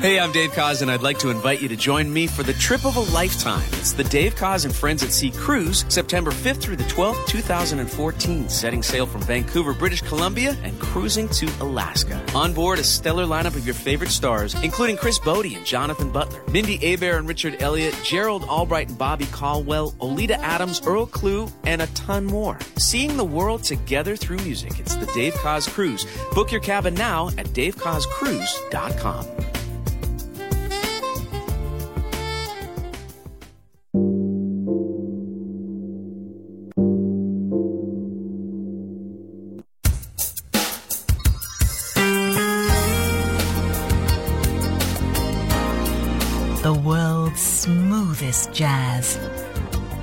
Hey, I'm Dave Koz, and I'd like to invite you to join me for the trip of a lifetime. It's the Dave Koz and Friends at Sea Cruise, September 5th through the 12th, 2014, setting sail from Vancouver, British Columbia, and cruising to Alaska. On board, a stellar lineup of your favorite stars, including Chris Botti and Jonathan Butler, Mindi Abair and Richard Elliot, Gerald Albright and Bobby Caldwell, Oleta Adams, Earl Klugh, and a ton more. Seeing the world together through music. It's the Dave Koz Cruise. Book your cabin now at davekozcruise.com. jazz.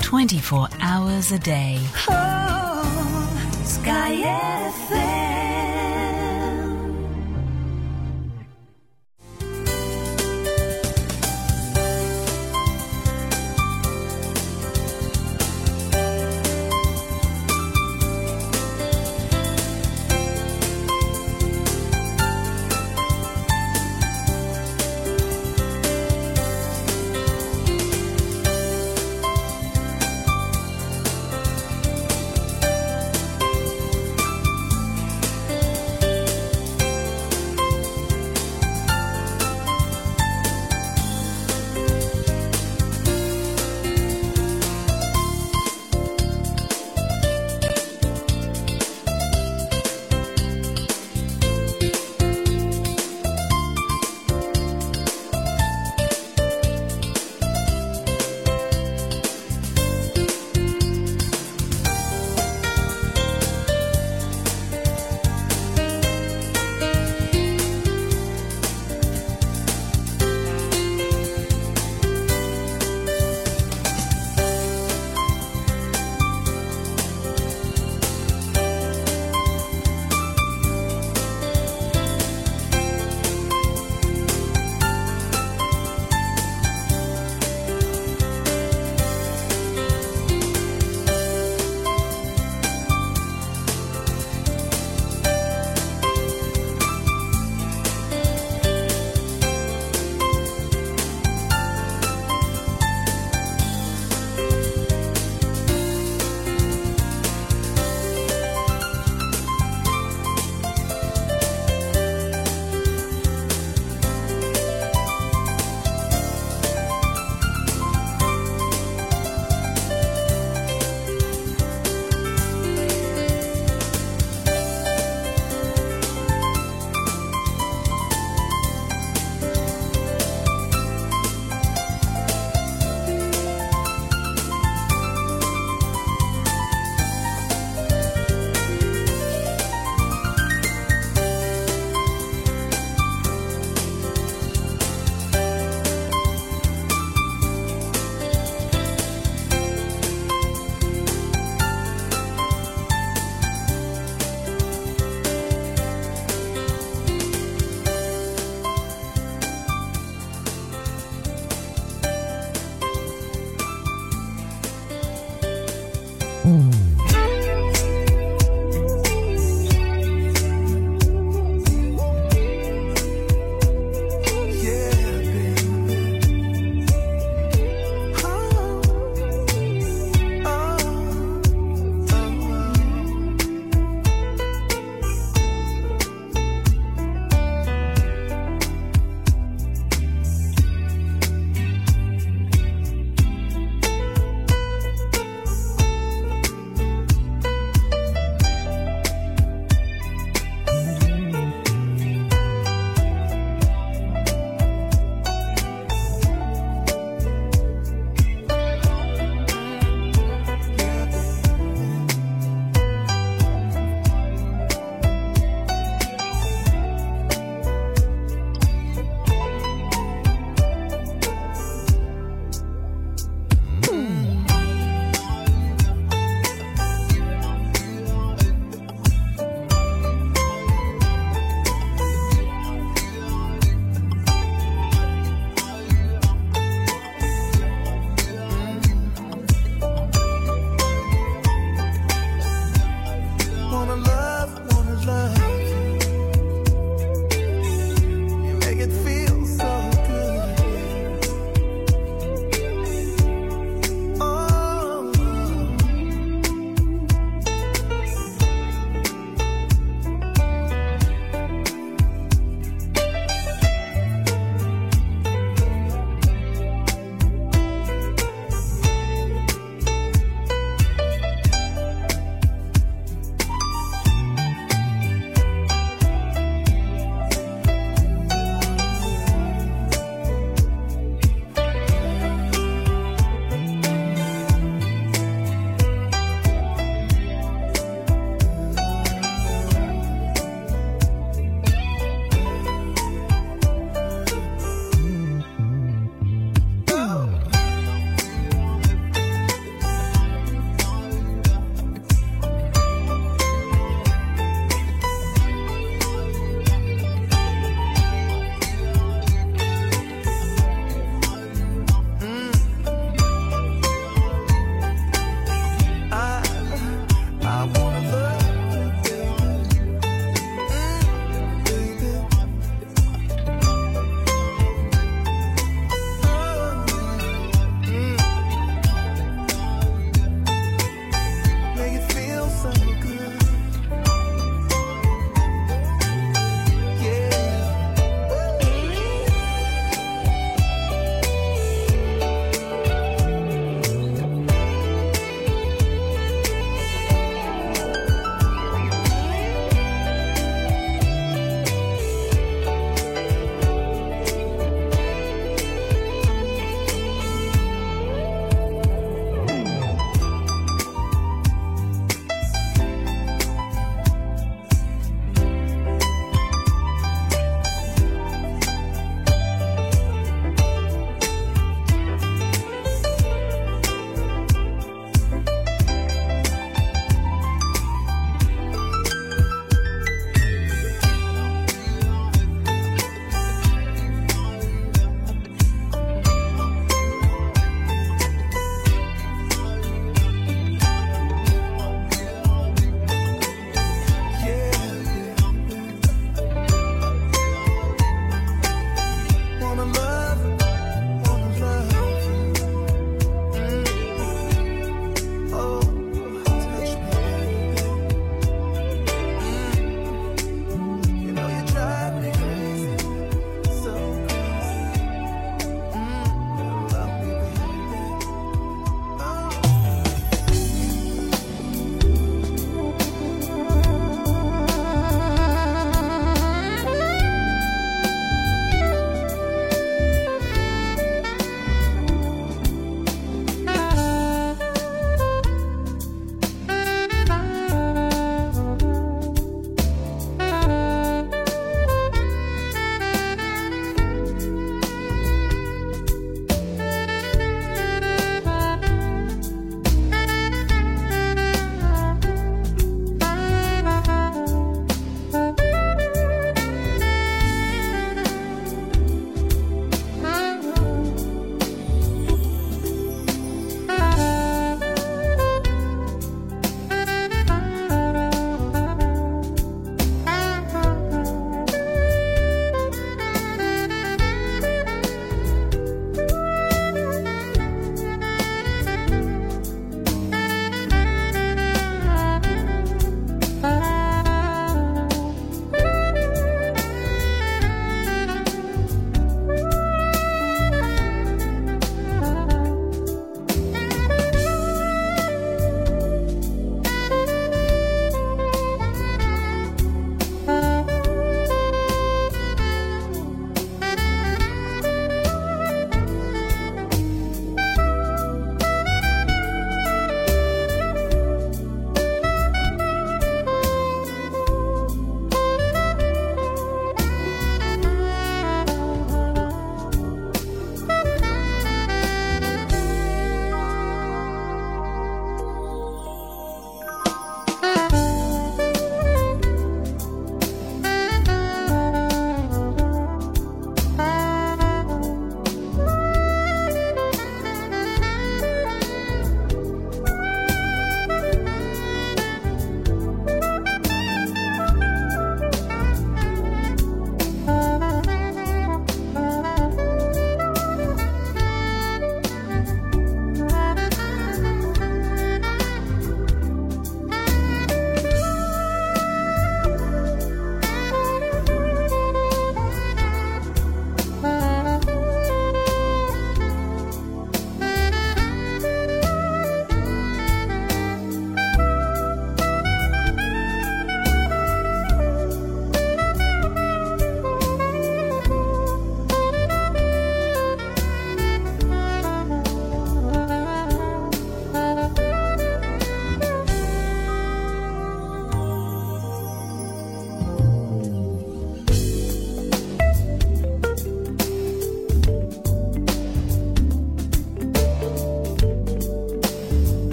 24 hours a day. Oh, Sky FM.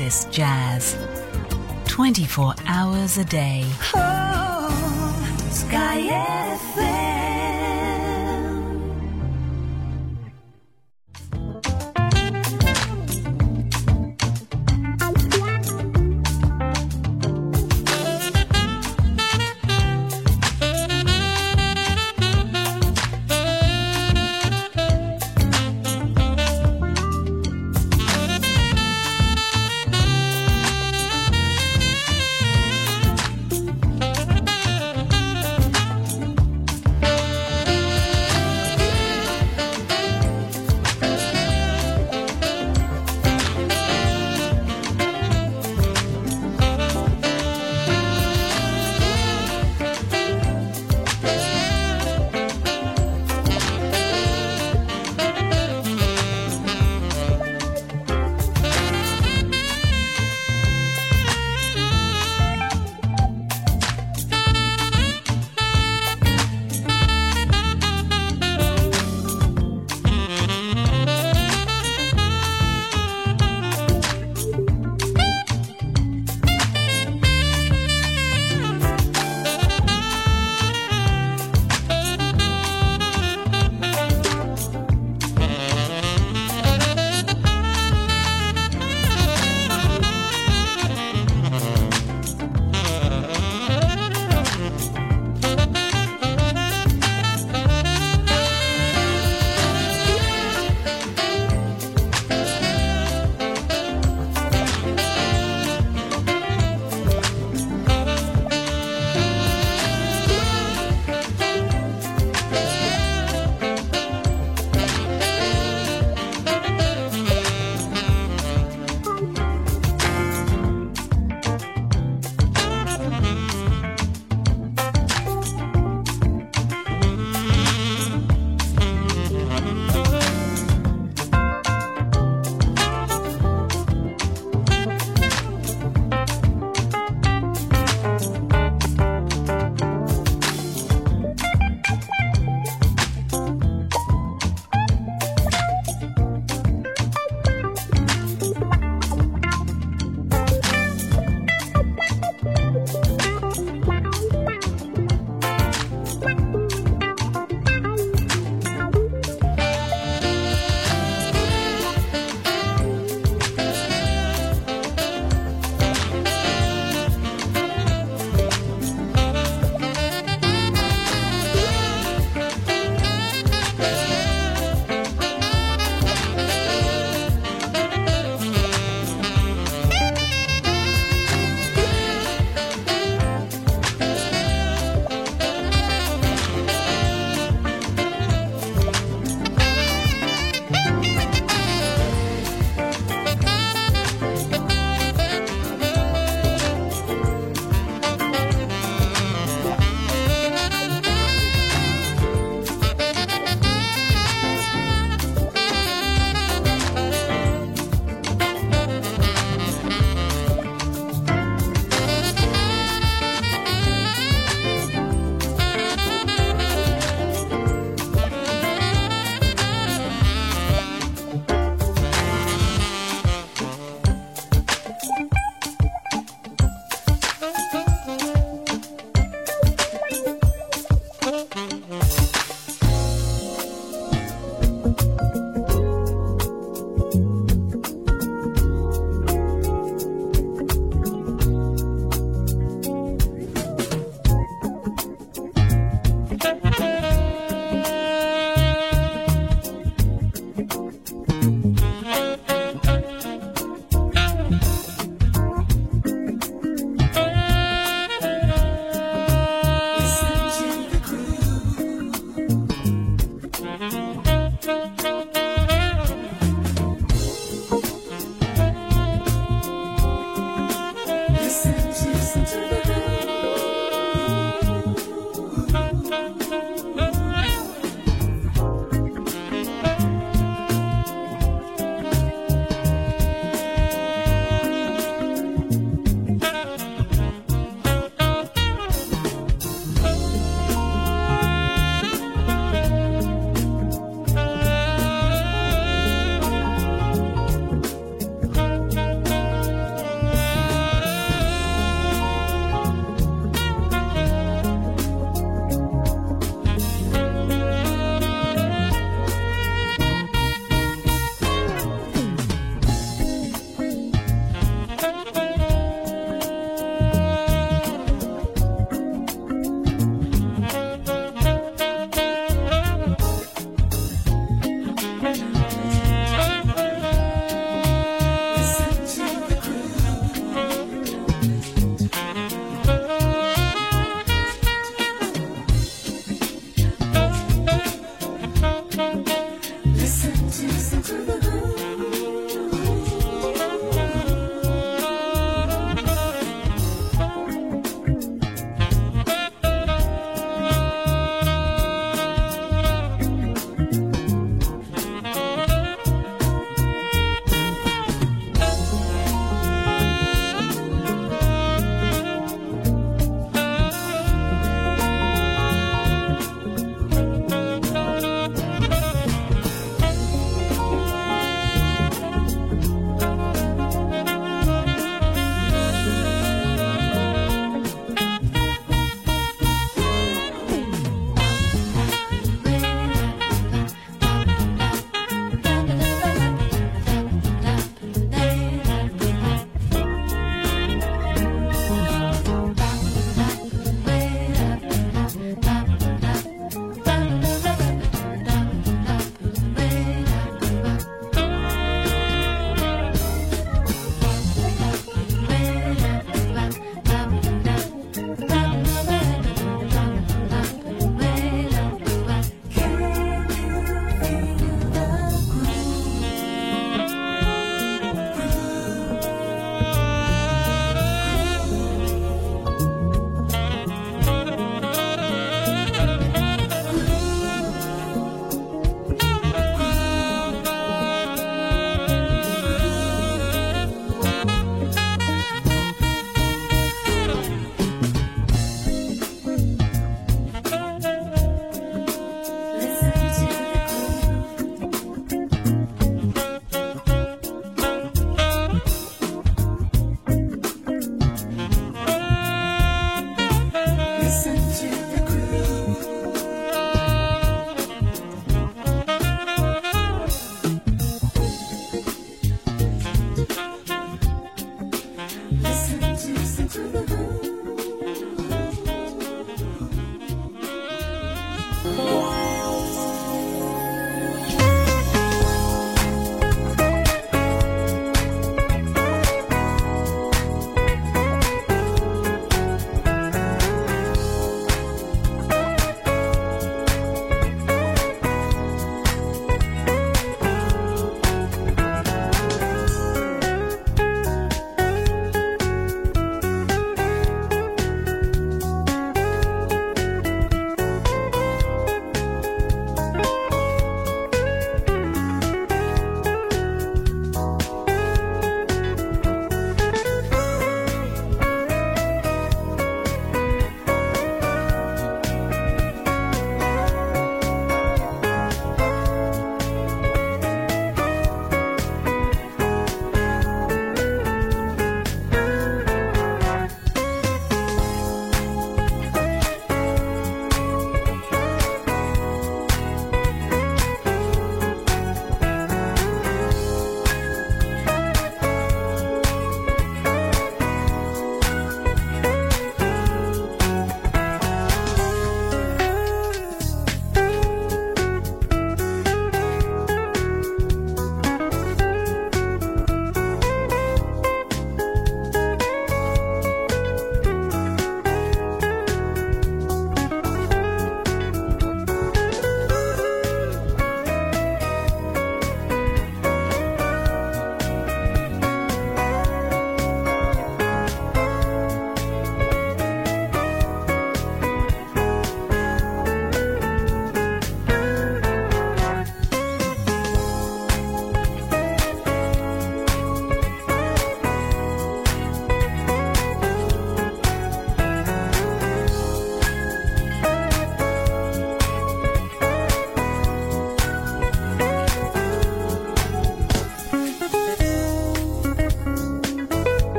Smoothest jazz. 24 hours a day. Oh, Sky.